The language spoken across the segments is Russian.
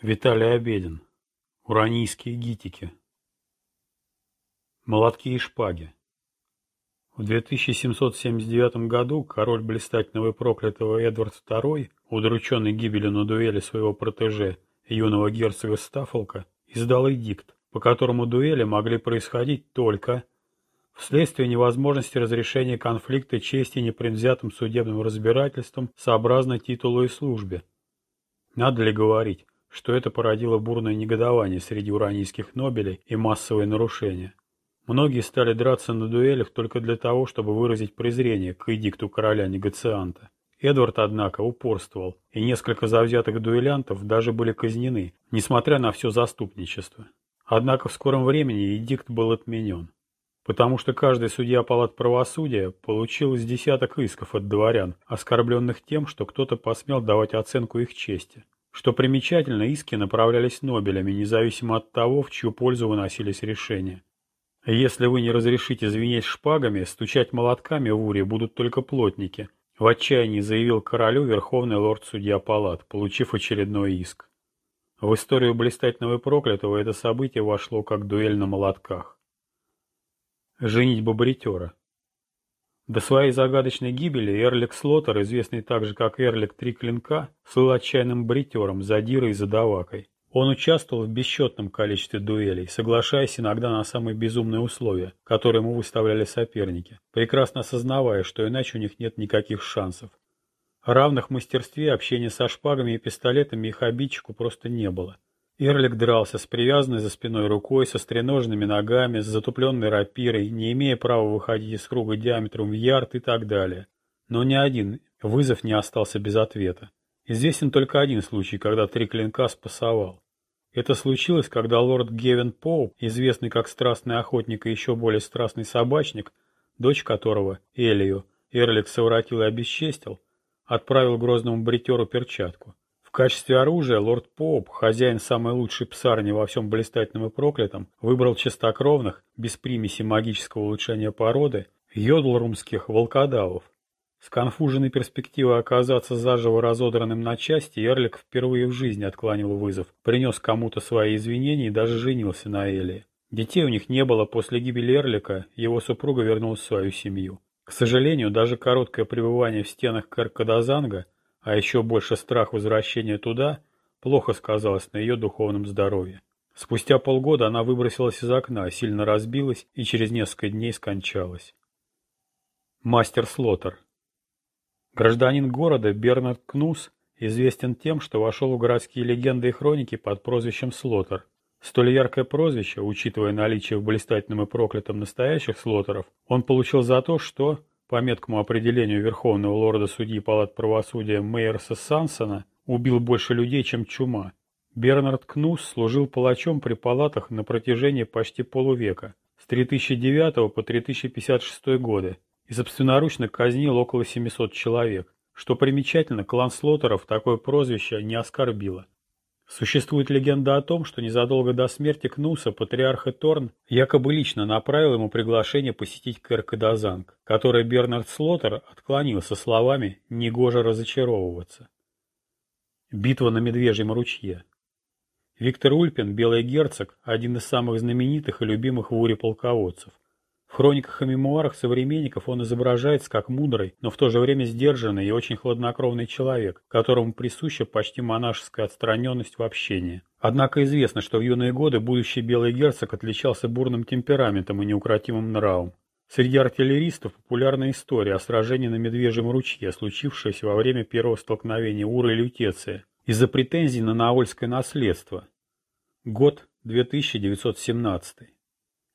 Виталий Обедин. Уранийские гитики. Молотки и шпаги. В 2779 году король блистательного и проклятого Эдвард II, удрученный гибелью на дуэли своего протеже, юного герцога Стаффолка, издал эдикт, по которому дуэли могли происходить только вследствие невозможности разрешения конфликта чести непредвзятым судебным разбирательством сообразно титулу и службе. Надо ли говорить, что это породило бурное негодование среди уранийских нобелей и массовые нарушения. Многие стали драться на дуэлях только для того, чтобы выразить презрение к эдикту короля-негацианта. Эдвард, однако, упорствовал, и несколько завзятых дуэлянтов даже были казнены, несмотря на все заступничество. Однако в скором времени эдикт был отменен, потому что каждый судья палат правосудия получил из десяток исков от дворян, оскорбленных тем, что кто-то посмел давать оценку их чести. Что примечательно, иски направлялись Нобелями, независимо от того, в чью пользу выносились решения. Если вы не разрешите звенеть шпагами, стучать молотками в уре будут только плотники, в отчаянии заявил королю верховный лорд-судья палат, получив очередной иск. В историю блистательного и проклятого это событие вошло как дуэль на молотках. Женитьба бритера. До своей загадочной гибели Эрлик Слотер, известный также как Эрлик Три Клинка, слыл отчаянным бритером, задирой и задавакой. Он участвовал в бесчетном количестве дуэлей, соглашаясь иногда на самые безумные условия, которые ему выставляли соперники, прекрасно осознавая, что иначе у них нет никаких шансов. Равных мастерстве общения со шпагами и пистолетами их обидчику просто не было. Эрлик дрался с привязанной за спиной рукой, со стреножными ногами, с затупленной рапирой, не имея права выходить из круга диаметром в ярд и так далее. Но ни один вызов не остался без ответа. Известен только один случай, когда три клинка спасовал. Это случилось, когда лорд Гевин Поуп, известный как страстный охотник и еще более страстный собачник, дочь которого, Элию, Эрлик совратил и обесчестил, отправил грозному бритеру перчатку. Качестве оружия лорд Поуп, хозяин самой лучшей псарни во всем блистательном и проклятом, выбрал чистокровных, без примеси магического улучшения породы, йодлрумских волкодавов. Сконфуженной перспективой оказаться заживо разодранным на части, Эрлик впервые в жизни отклонил вызов, принес кому-то свои извинения и даже женился на Элии. Детей у них не было после гибели Эрлика, его супруга вернулась в свою семью. К сожалению, даже короткое пребывание в стенах Каркадазанга – а еще больше страх возвращения туда, плохо сказалось на ее духовном здоровье. Спустя полгода она выбросилась из окна, сильно разбилась и через несколько дней скончалась. Мастер Слотер Гражданин города Бернард Кнус известен тем, что вошел в городские легенды и хроники под прозвищем Слотер. Столь яркое прозвище, учитывая наличие в блистательном и проклятом настоящих слотеров, он получил за то, что, по меткому определению Верховного лорда-судьи Палат правосудия Мейерса Сансона, убил больше людей, чем чума. Бернард Кнус служил палачом при палатах на протяжении почти полувека, с 3009 по 3056 годы, и собственноручно казнил около 700 человек. Что примечательно, клан Слотеров такое прозвище не оскорбило. Существует легенда о том, что незадолго до смерти Кнуса патриарх Эторн якобы лично направил ему приглашение посетить Керкадазанг, которое Бернард Слотер отклонил со словами «негоже разочаровываться». Битва на Медвежьем ручье. Виктор Ульпин, белый герцог, один из самых знаменитых и любимых в Уре полководцев – в хрониках и мемуарах современников он изображается как мудрый, но в то же время сдержанный и очень хладнокровный человек, которому присуща почти монашеская отстраненность в общении. Однако известно, что в юные годы будущий белый герцог отличался бурным темпераментом и неукротимым нравом. Среди артиллеристов популярна история о сражении на Медвежьем ручье, случившееся во время первого столкновения Ура и Лютеция, из-за претензий на наольское наследство. Год 2917.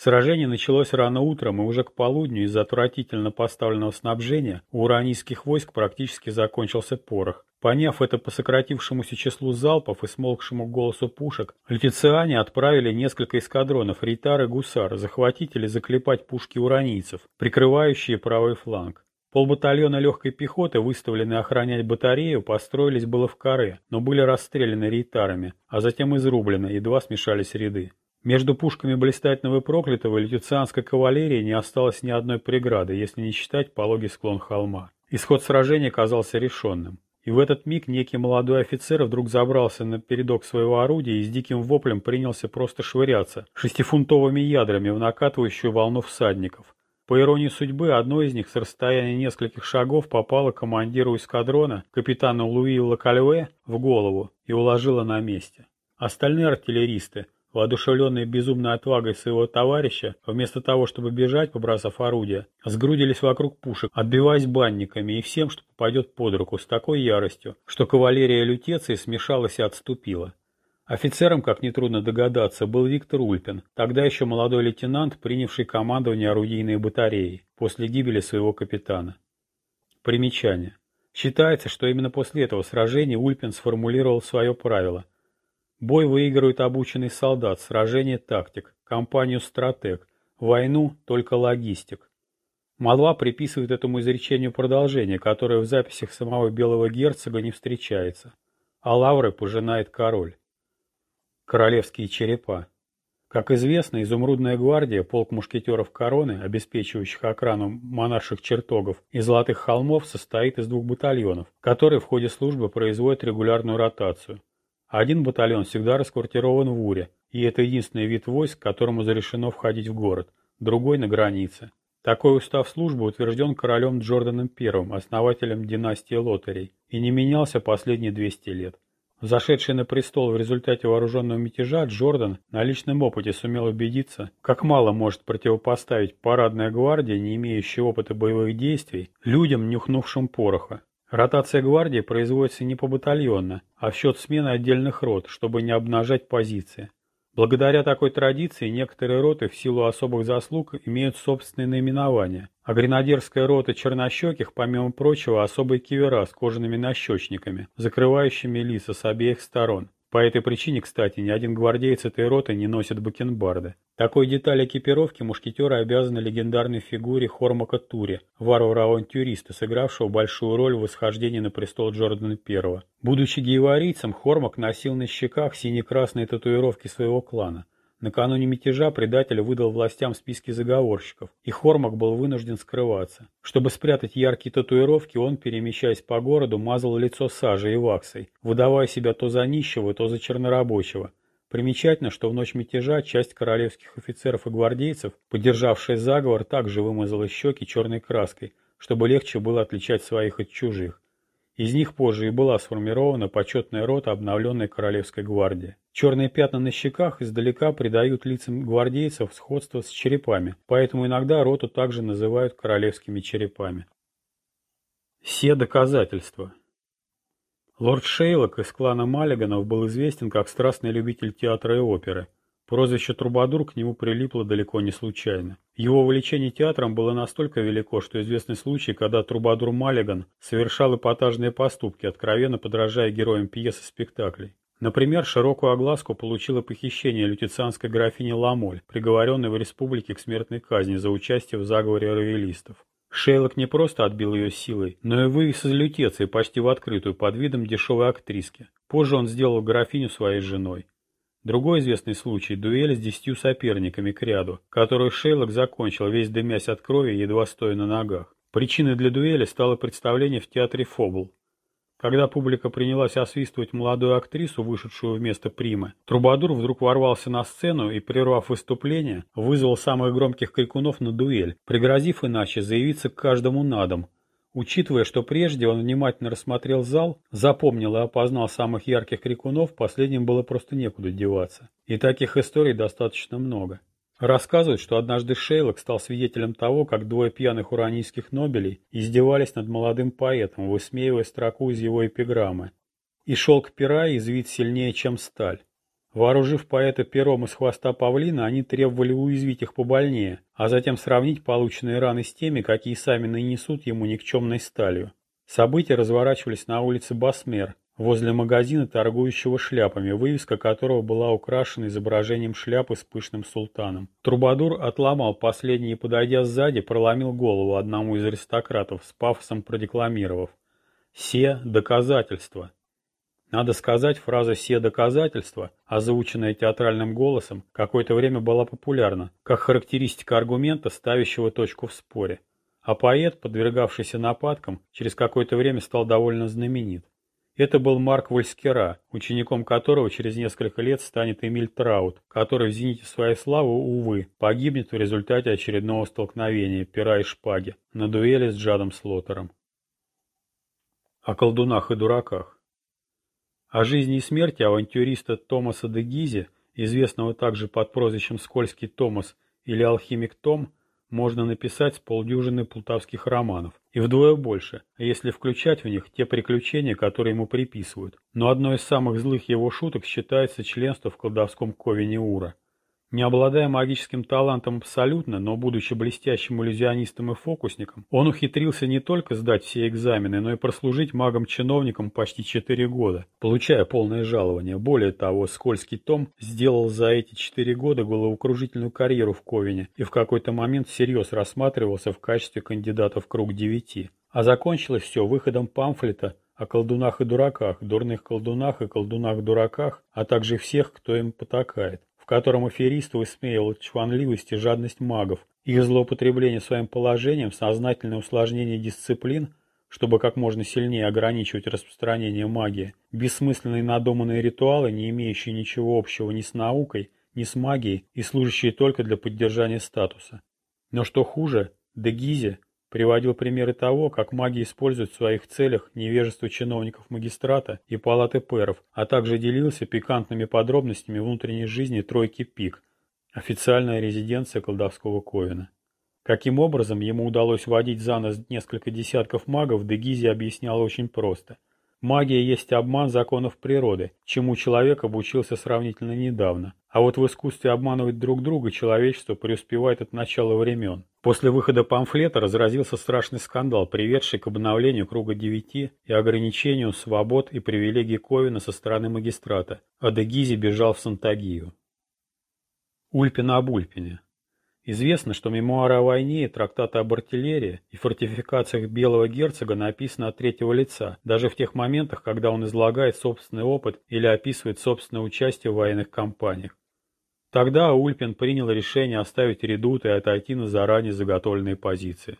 Сражение началось рано утром, и уже к полудню из-за отвратительно поставленного снабжения у уранийских войск практически закончился порох. Поняв это по сократившемуся числу залпов и смолкшему голосу пушек, лютициане отправили несколько эскадронов рейтар и гусар захватить или заклепать пушки уранийцев, прикрывающие правый фланг. Полбатальона легкой пехоты, выставленные охранять батарею, построились было в каре, но были расстреляны рейтарами, а затем изрублены, едва смешались ряды. Между пушками блистательного и проклятого лютицианской кавалерии не осталось ни одной преграды, если не считать пологий склон холма. Исход сражения казался решенным. И в этот миг некий молодой офицер вдруг забрался на передок своего орудия и с диким воплем принялся просто швыряться шестифунтовыми ядрами в накатывающую волну всадников. По иронии судьбы, одно из них с расстояния нескольких шагов попало командиру эскадрона, капитану Луи Лакальве, в голову и уложило на месте. Остальные артиллеристы, воодушевленные безумной отвагой своего товарища, вместо того, чтобы бежать, побросав орудие, сгрудились вокруг пушек, отбиваясь банниками и всем, что попадет под руку, с такой яростью, что кавалерия лютеции смешалась и отступила. Офицером, как нетрудно догадаться, был Виктор Ульпин, тогда еще молодой лейтенант, принявший командование орудийной батареей после гибели своего капитана. Примечание. Считается, что именно после этого сражения Ульпин сформулировал свое правило. Бой выигрывает обученный солдат, сражение – тактик, кампанию – стратег, войну – только логистик. Молва приписывает этому изречению продолжение, которое в записях самого белого герцога не встречается, а лавры пожинает король. Королевские черепа. Как известно, изумрудная гвардия, полк мушкетеров короны, обеспечивающих охрану монарших чертогов и золотых холмов, состоит из двух батальонов, которые в ходе службы производят регулярную ротацию. Один батальон всегда расквартирован в Уре, и это единственный вид войск, которому разрешено входить в город, другой на границе. Такой устав службы утвержден королем Джорданом I, основателем династии Лотарей, и не менялся последние 200 лет. Зашедший на престол в результате вооруженного мятежа, Джордан на личном опыте сумел убедиться, как мало может противопоставить парадная гвардия, не имеющая опыта боевых действий, людям, нюхнувшим пороха. Ротация гвардии производится не побатальонно, а в счет смены отдельных рот, чтобы не обнажать позиции. Благодаря такой традиции некоторые роты в силу особых заслуг имеют собственные наименования, а гренадерская рота чернощеких, помимо прочего, особые кивера с кожаными нащечниками, закрывающими лица с обеих сторон. По этой причине, кстати, ни один гвардеец этой роты не носит бакенбарды. Такой деталь экипировки мушкетеры обязаны легендарной фигуре Хормака Тури, варвара-авантюриста, сыгравшего большую роль в восхождении на престол Джордана I. Будучи гейварийцем, Хормак носил на щеках сине-красные татуировки своего клана – Накануне мятежа предатель выдал властям списки заговорщиков, и Хормак был вынужден скрываться. Чтобы спрятать яркие татуировки, он, перемещаясь по городу, мазал лицо сажей и ваксой, выдавая себя то за нищего, то за чернорабочего. Примечательно, что в ночь мятежа часть королевских офицеров и гвардейцев, поддержавшая заговор, также вымазала щеки черной краской, чтобы легче было отличать своих от чужих. Из них позже и была сформирована почетная рота обновленной Королевской гвардии. Черные пятна на щеках издалека придают лицам гвардейцев сходство с черепами, поэтому иногда роту также называют королевскими черепами. Все доказательства. Лорд Шейлок из клана Маллиганов был известен как страстный любитель театра и оперы – Прозвище «Трубадур» к нему прилипло далеко не случайно. Его увлечение театром было настолько велико, что известны случаи, когда Трубадур Маллиган совершал эпатажные поступки, откровенно подражая героям пьес и спектаклей. Например, широкую огласку получило похищение лютицианской графини Ламоль, приговоренной в республике к смертной казни за участие в заговоре равелистов. Шейлок не просто отбил ее силой, но и вывез из лютеции почти в открытую под видом дешевой актриски. Позже он сделал графиню своей женой. Другой известный случай – дуэль с десятью соперниками к ряду, которую Шейлок закончил, весь дымясь от крови, едва стоя на ногах. Причиной для дуэли стало представление в театре «Фобл». Когда публика принялась освистывать молодую актрису, вышедшую вместо Примы, Трубадур вдруг ворвался на сцену и, прервав выступление, вызвал самых громких крикунов на дуэль, пригрозив иначе заявиться к каждому на дом, Учитывая, что прежде он внимательно рассмотрел зал, запомнил и опознал самых ярких крикунов, последним было просто некуда деваться. И таких историй достаточно много. Рассказывают, что однажды Шейлок стал свидетелем того, как двое пьяных уранийских нобелей издевались над молодым поэтом, высмеивая строку из его эпиграммы. «И шелк пера извит сильнее, чем сталь». Вооружив поэта пером из хвоста павлина, они требовали уязвить их побольнее, а затем сравнить полученные раны с теми, какие сами нанесут ему никчемной сталью. События разворачивались на улице Басмер, возле магазина, торгующего шляпами, вывеска которого была украшена изображением шляпы с пышным султаном. Трубадур отломал последний и, подойдя сзади, проломил голову одному из аристократов, с пафосом продекламировав. «Се доказательства». Надо сказать, фраза «все доказательства», озвученная театральным голосом, какое-то время была популярна, как характеристика аргумента, ставящего точку в споре. А поэт, подвергавшийся нападкам, через какое-то время стал довольно знаменит. Это был Марк Вольскера, учеником которого через несколько лет станет Эмиль Траут, который в зените своей славы, увы, погибнет в результате очередного столкновения пера и шпаги на дуэли с Джадом Слотером. О колдунах и дураках. О жизни и смерти авантюриста Томаса де Гизи, известного также под прозвищем Скользкий Томас или Алхимик Том, можно написать полдюжины полтавских романов, и вдвое больше, если включать в них те приключения, которые ему приписывают. Но одной из самых злых его шуток считается членство в колдовском ковине Ура. Не обладая магическим талантом абсолютно, но будучи блестящим иллюзионистом и фокусником, он ухитрился не только сдать все экзамены, но и прослужить магом-чиновником почти 4 года, получая полное жалование. Более того, Скользкий Том сделал за эти 4 года головокружительную карьеру в Ковине и в какой-то момент всерьез рассматривался в качестве кандидата в круг девяти. А закончилось все выходом памфлета о колдунах и дураках, дурных колдунах и колдунах-дураках, а также всех, кто им потакает котором аферист высмеивал чванливость и жадность магов, их злоупотребление своим положением, сознательное усложнение дисциплин, чтобы как можно сильнее ограничивать распространение магии, бессмысленные надуманные ритуалы, не имеющие ничего общего ни с наукой, ни с магией и служащие только для поддержания статуса. Но что хуже, Дегизе Приводил примеры того, как маги используют в своих целях невежество чиновников магистрата и палаты пэров, а также делился пикантными подробностями внутренней жизни Тройки Пик, официальная резиденция колдовского Ковина. Каким образом ему удалось водить за нос несколько десятков магов, Дегизи объяснял очень просто – Магия есть обман законов природы, чему человек обучился сравнительно недавно. А вот в искусстве обманывать друг друга человечество преуспевает от начала времен. После выхода памфлета разразился страшный скандал, приведший к обновлению круга девяти и ограничению свобод и привилегий Ковина со стороны магистрата. А Дегизи бежал в Сантагию. Ульпина об Ульпине. Известно, что мемуары о войне трактаты об артиллерии и фортификациях Белого герцога написаны от третьего лица, даже в тех моментах, когда он излагает собственный опыт или описывает собственное участие в военных кампаниях. Тогда Ульпин принял решение оставить редуты и отойти на заранее заготовленные позиции.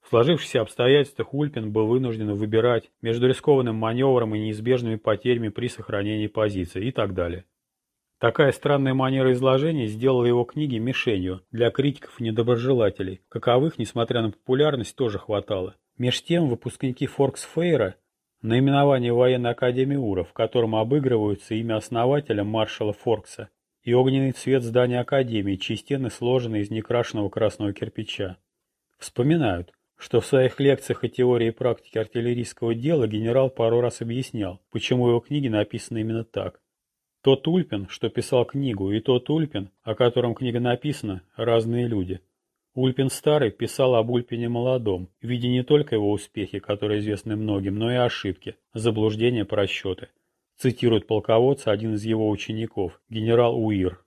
В сложившихся обстоятельствах Ульпин был вынужден выбирать между рискованным маневром и неизбежными потерями при сохранении позиции и так далее. Такая странная манера изложения сделала его книги мишенью для критиков и недоброжелателей, каковых, несмотря на популярность, тоже хватало. Меж тем, выпускники Форксфейра, наименование военной академии УРА, в котором обыгрываются имя основателя маршала Форкса, и огненный цвет здания академии, чьи стены сложены из некрашенного красного кирпича. Вспоминают, что в своих лекциях о теории и практике артиллерийского дела генерал пару раз объяснял, почему его книги написаны именно так. Тот Ульпин, что писал книгу, и тот Ульпин, о котором книга написана, разные люди. Ульпин старый писал об Ульпине молодом, видя не только его успехи, которые известны многим, но и ошибки, заблуждения, просчеты. Цитирует полководца один из его учеников, генерал Уир.